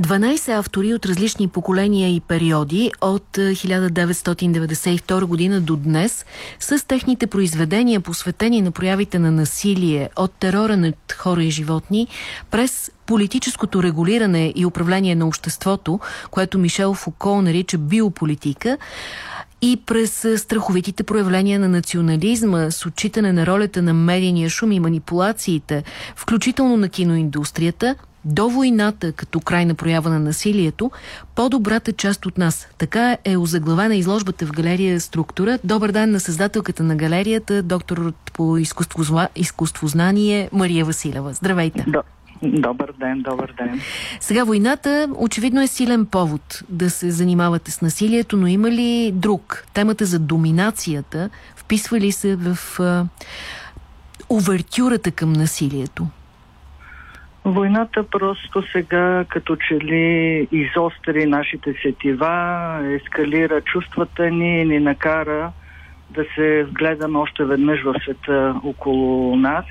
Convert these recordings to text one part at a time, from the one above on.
12 автори от различни поколения и периоди от 1992 година до днес с техните произведения посветени на проявите на насилие от терора над хора и животни през политическото регулиране и управление на обществото, което Мишел Фуко нарича биополитика, и през страховитите проявления на национализма, с отчитане на ролята на медийния шум и манипулациите, включително на киноиндустрията, до войната като крайна проява на насилието, по-добрата част от нас. Така е озаглавена изложбата в галерия Структура. Добър ден на създателката на галерията, доктор по изкуство, изкуствознание Мария Василева. Здравейте! Да. Добър ден, добър ден. Сега войната очевидно е силен повод да се занимавате с насилието, но има ли друг? Темата за доминацията вписва ли се в а, увертюрата към насилието? Войната просто сега като че ли изостри нашите сетива, ескалира чувствата ни, ни накара да се вгледаме още веднъж в света около нас.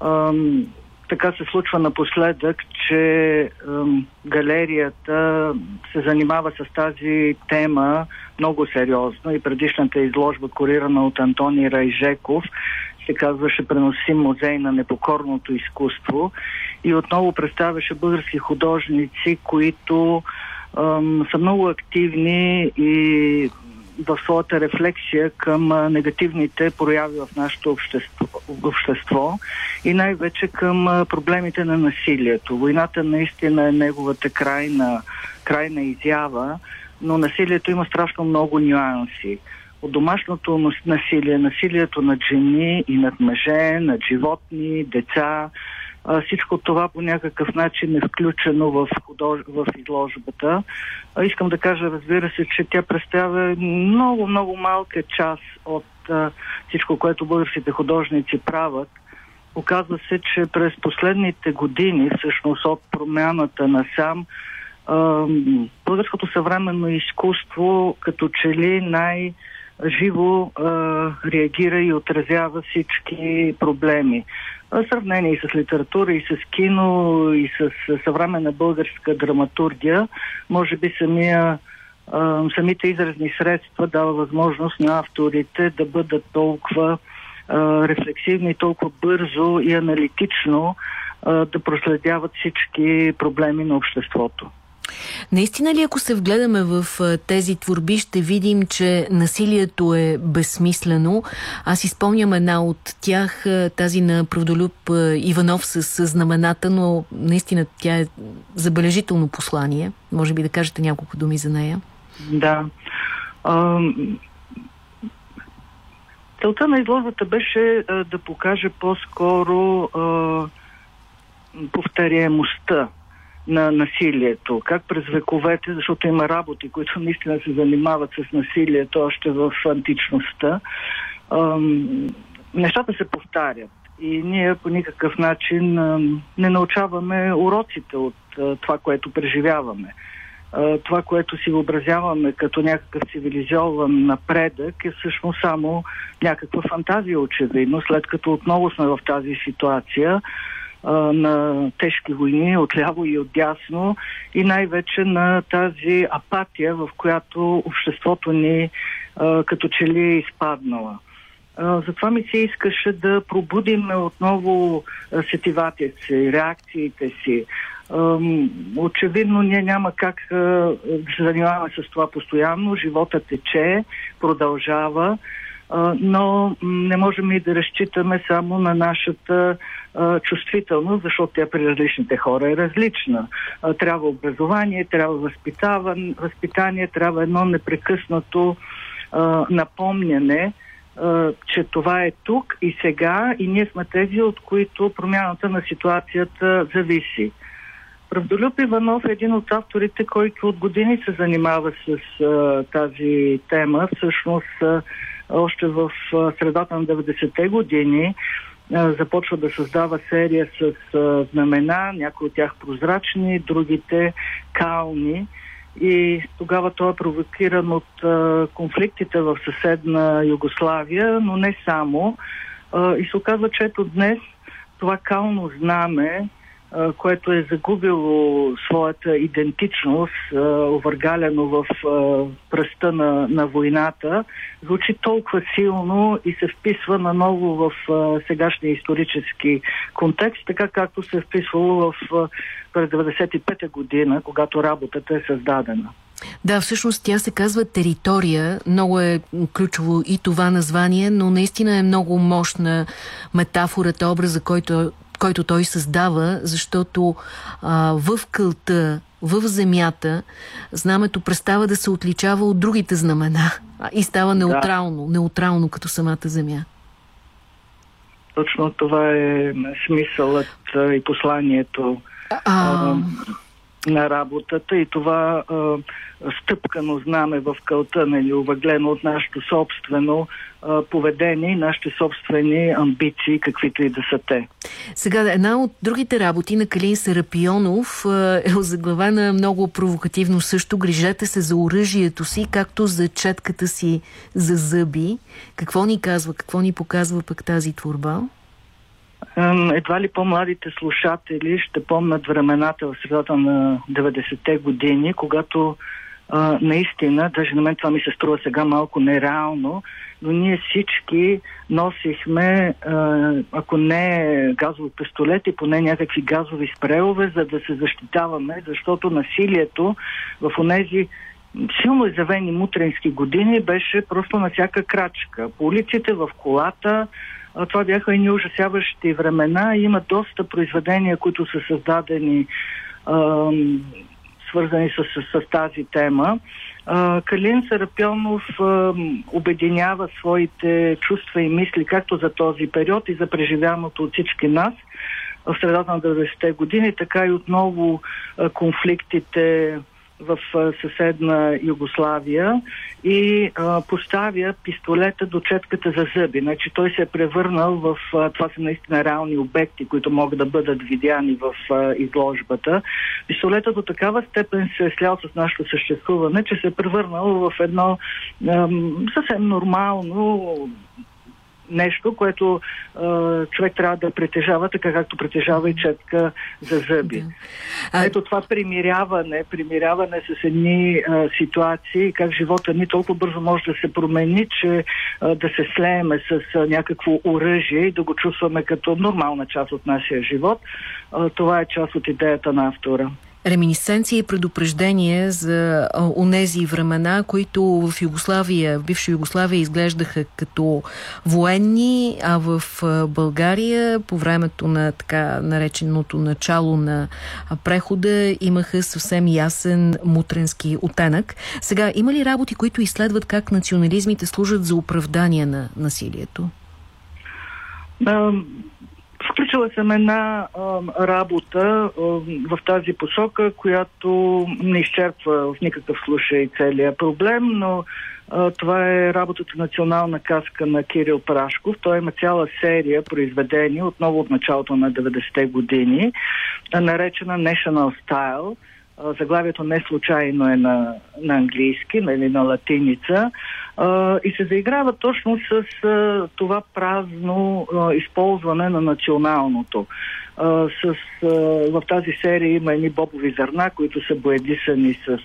Ам, така се случва напоследък, че ам, галерията се занимава с тази тема много сериозно и предишната изложба, корирана от Антони Райжеков, се казваше Преносим музей на непокорното изкуство и отново представяше български художници, които ам, са много активни и в своята рефлексия към негативните прояви в нашето общество, общество и най-вече към проблемите на насилието. Войната наистина е неговата крайна, крайна изява, но насилието има страшно много нюанси. От домашното насилие, насилието над жени и над мъже, над животни, деца, всичко това по някакъв начин е включено в, худож... в изложбата. Искам да кажа, разбира се, че тя представя много, много малка част от всичко, което българските художници правят. Оказва се, че през последните години, всъщност от промяната на сам, българското съвременно изкуство като че ли най- живо а, реагира и отразява всички проблеми. В сравнение и с литература, и с кино, и с съвременна българска драматургия, може би самия, а, самите изразни средства дава възможност на авторите да бъдат толкова а, рефлексивни, толкова бързо и аналитично а, да проследяват всички проблеми на обществото. Наистина ли, ако се вгледаме в тези творби, ще видим, че насилието е безсмислено? Аз изпомням една от тях, тази на Правдолюб Иванов с знамената, но наистина тя е забележително послание. Може би да кажете няколко думи за нея. Да. Целта на изложбата беше да покаже по-скоро повторяемостта на насилието, как през вековете, защото има работи, които наистина се занимават с насилието още в античността, нещата се повтарят. И ние по никакъв начин не научаваме уроците от това, което преживяваме. Това, което си въобразяваме като някакъв цивилизован напредък е всъщност само някаква фантазия очевидно, след като отново сме в тази ситуация на тежки войни отляво и отдясно и най-вече на тази апатия, в която обществото ни като че ли е изпаднала. Затова ми се искаше да пробудим отново сетивате си, реакциите си. Очевидно ние няма как да се занимаваме с това постоянно. Живота тече, продължава но не можем и да разчитаме само на нашата чувствителност, защото тя при различните хора е различна. Трябва образование, трябва възпитание, трябва едно непрекъснато напомняне, че това е тук и сега и ние сме тези, от които промяната на ситуацията зависи. Правдолюб Иванов е един от авторите, който от години се занимава с а, тази тема. Всъщност, а, още в а, средата на 90-те години а, започва да създава серия с а, знамена, някои от тях прозрачни, другите кални. И тогава той е провокиран от а, конфликтите в съседна Югославия, но не само. А, и се оказва, че ето днес това кално знаме което е загубило своята идентичност, овъргалено в пръста на, на войната, звучи толкова силно и се вписва наново в сегашния исторически контекст, така както се е вписвало в през 95-та година, когато работата е създадена. Да, всъщност тя се казва територия. Много е ключово и това название, но наистина е много мощна метафората, образа, който, който той създава, защото а, в кълта, в земята, знамето престава да се отличава от другите знамена и става неутрално, да. неутрално като самата земя. Точно това е смисълът и посланието а на работата и това а, стъпкано знаме в кълта, нали, увъглено от нашето собствено а, поведение и нашите собствени амбиции, каквито и да са те. Сега, една от другите работи на Калин Серапионов а, е озаглавена много провокативно също. Грижете се за оръжието си, както за четката си за зъби. Какво ни казва, какво ни показва пък тази творба? Едва ли по-младите слушатели ще помнят времената в средата на 90-те години, когато наистина, даже на мен това ми се струва сега малко нереално, но ние всички носихме, ако не газови пистолети, поне някакви газови спреове, за да се защитаваме, защото насилието в онези силно изявени мутренски години беше просто на всяка крачка. По улиците, в колата, това бяха и ужасяващи времена. Има доста произведения, които са създадени свързани с, с, с тази тема. Калин Сарапионов обединява своите чувства и мисли както за този период и за преживяното от всички нас в средата на 90-те години, така и отново конфликтите в съседна Югославия и а, поставя пистолета до четката за зъби. Значи той се е превърнал в... А, това са наистина реални обекти, които могат да бъдат видяни в а, изложбата. Пистолета до такава степен се е слял с нашето съществуване, че се е превърнал в едно а, съвсем нормално нещо, което а, човек трябва да притежава, така както притежава и четка за зъби. Да. А... Ето това примиряване, примиряване с едни а, ситуации, как живота ни толкова бързо може да се промени, че а, да се слееме с а, някакво оръжие и да го чувстваме като нормална част от нашия живот. А, това е част от идеята на автора реминисценция и предупреждение за онези времена, които в Югославия, в бивша Югославия изглеждаха като военни, а в България по времето на така нареченото начало на прехода имаха съвсем ясен мутренски оттенък. Сега, има ли работи, които изследват как национализмите служат за оправдание на насилието? Включила съм една а, работа а, в тази посока, която не изчерпва в никакъв случай целият проблем, но а, това е работата Национална каска на Кирил Прашков. Той има цяла серия произведени отново от началото на 90-те години, наречена National Style – заглавието не случайно е на, на английски, нали, на латиница, и се заиграва точно с това празно използване на националното. С, в тази серия има едни бобови зърна, които са боедисани с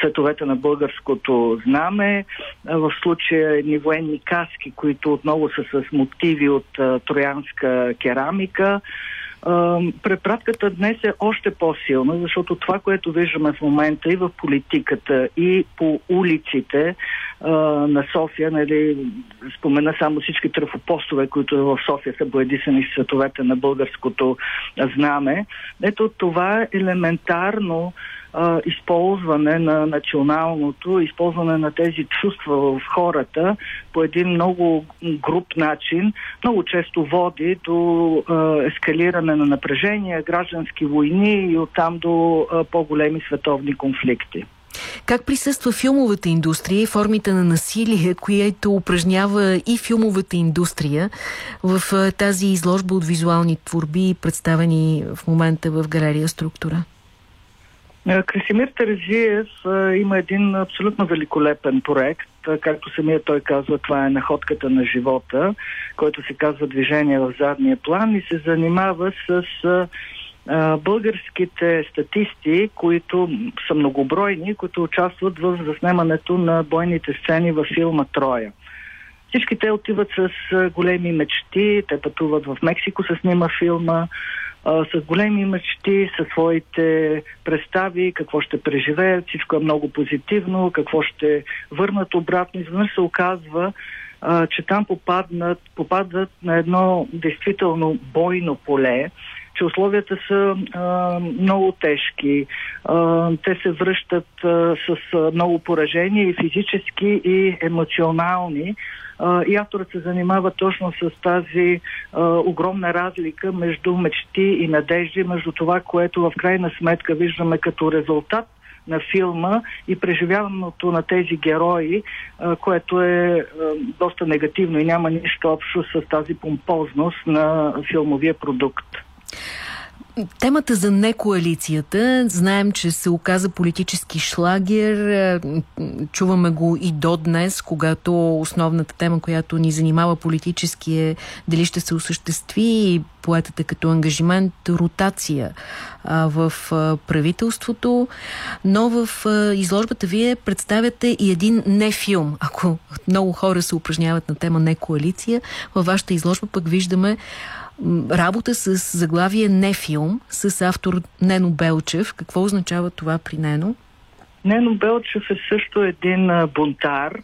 цветовете на българското знаме. В случая едни военни каски, които отново са с мотиви от троянска керамика препратката днес е още по-силна, защото това, което виждаме в момента и в политиката, и по улиците на София, нали, спомена само всички трафопостове, които в София са боядисани с световете на българското знаме. Ето това елементарно а, използване на националното, използване на тези чувства в хората по един много груп начин, много често води до а, ескалиране на напрежение, граждански войни и оттам до а, по-големи световни конфликти. Как присъства филмовата индустрия и формите на насилие, което упражнява и филмовата индустрия в тази изложба от визуални творби, представени в момента в галерия Структура? Красимир Терезиев има един абсолютно великолепен проект, както самия той казва, това е находката на живота, който се казва движение в задния план и се занимава с българските статисти, които са многобройни, които участват в заснемането на бойните сцени във филма Троя. Всички те отиват с големи мечти, те пътуват в Мексико, се снима филма, с големи мечти, със своите представи, какво ще преживеят, всичко е много позитивно, какво ще върнат обратно. Изведнъж се оказва, че там попаднат, попадат на едно действително бойно поле, че условията са а, много тежки. А, те се връщат а, с много поражения и физически, и емоционални. А, и авторът се занимава точно с тази а, огромна разлика между мечти и надежди, между това, което в крайна сметка виждаме като резултат на филма и преживяването на тези герои, което е доста негативно и няма нищо общо с тази помпозност на филмовия продукт. Темата за некоалицията, знаем, че се оказа политически шлагер, е, чуваме го и до днес, когато основната тема, която ни занимава политически е дали ще се осъществи поетата като ангажимент ротация в правителството, но в изложбата вие представяте и един не филм. Ако много хора се упражняват на тема не коалиция, във вашата изложба пък виждаме работа с заглавие не филм, с автор Нено Белчев. Какво означава това при Нено? Нено Белчев е също един бунтар.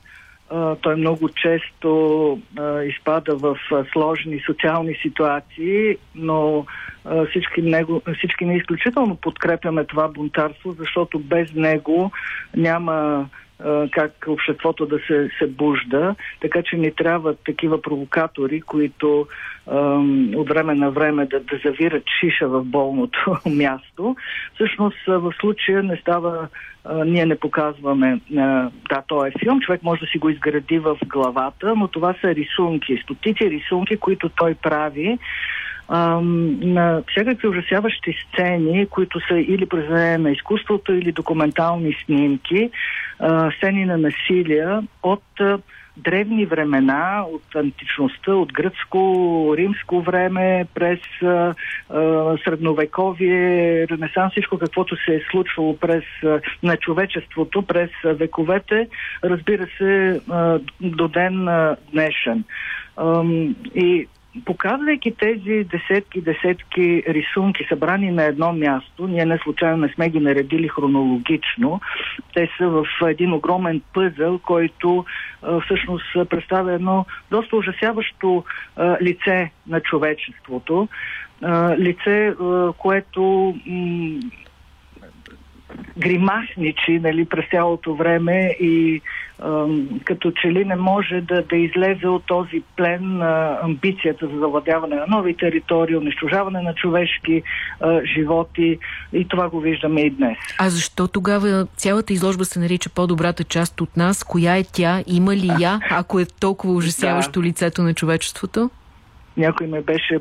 Той много често изпада в сложни социални ситуации, но всички, него, всички не изключително подкрепяме това бунтарство, защото без него няма как обществото да се, се бужда, така че ни трябват такива провокатори, които от време на време да, да завират шиша в болното място. Всъщност в случая не става, ние не показваме, да, то е филм, човек може да си го изгради в главата, но това са рисунки, стотици рисунки, които той прави на всякакви ужасяващи сцени, които са или произведения на изкуството, или документални снимки, а, сцени на насилие от а, древни времена, от античността, от гръцко-римско време, през а, а, средновековие, ренесанс, всичко каквото се е случвало през а, на човечеството, през а, вековете, разбира се, а, до ден а, днешен. А, и показвайки тези десетки, десетки рисунки, събрани на едно място, ние не случайно не сме ги наредили хронологично, те са в един огромен пъзъл, който всъщност представя едно доста ужасяващо лице на човечеството, лице, което гримасничи нали, през цялото време и като че ли не може да, да излезе от този плен на амбицията за завладяване на нови територии, унищожаване на човешки а, животи и това го виждаме и днес. А защо тогава цялата изложба се нарича по-добрата част от нас? Коя е тя? Има ли я, ако е толкова ужасяващо да. лицето на човечеството? Някой ме беше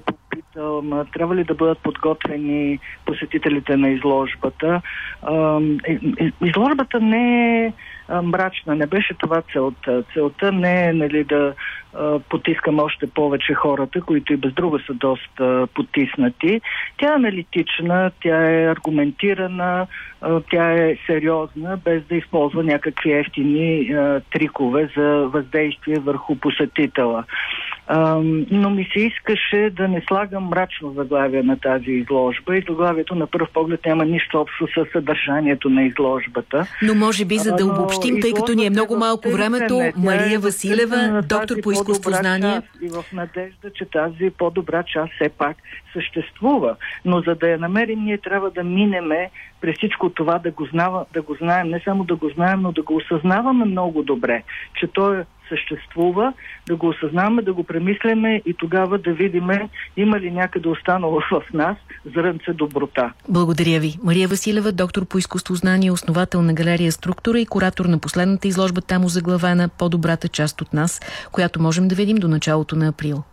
ма, трябва ли да бъдат подготвени посетителите на изложбата. Изложбата не е мрачна. Не беше това целта. Целта не е нали, да потискам още повече хората, които и без друго са доста потиснати. Тя е аналитична, тя е аргументирана, тя е сериозна, без да използва някакви ефтини трикове за въздействие върху посетителя но ми се искаше да не слагам мрачно заглавие на тази изложба. И заглавието на първ поглед няма нищо общо с съдържанието на изложбата. Но може би за да обобщим, тъй като ни е много малко времето, Мария е Василева, доктор по изкуствознание. И в надежда, че тази по-добра част все пак съществува. Но за да я намерим, ние трябва да минеме през всичко това, да го, знава, да го знаем, не само да го знаем, но да го осъзнаваме много добре, че той съществува, да го осъзнаваме, да го премисляме и тогава да видиме има ли някъде останало в нас зрънце доброта. Благодаря ви. Мария Василева, доктор по изкуство знание, основател на галерия Структура и куратор на последната изложба там заглавена По-добрата част от нас, която можем да видим до началото на април.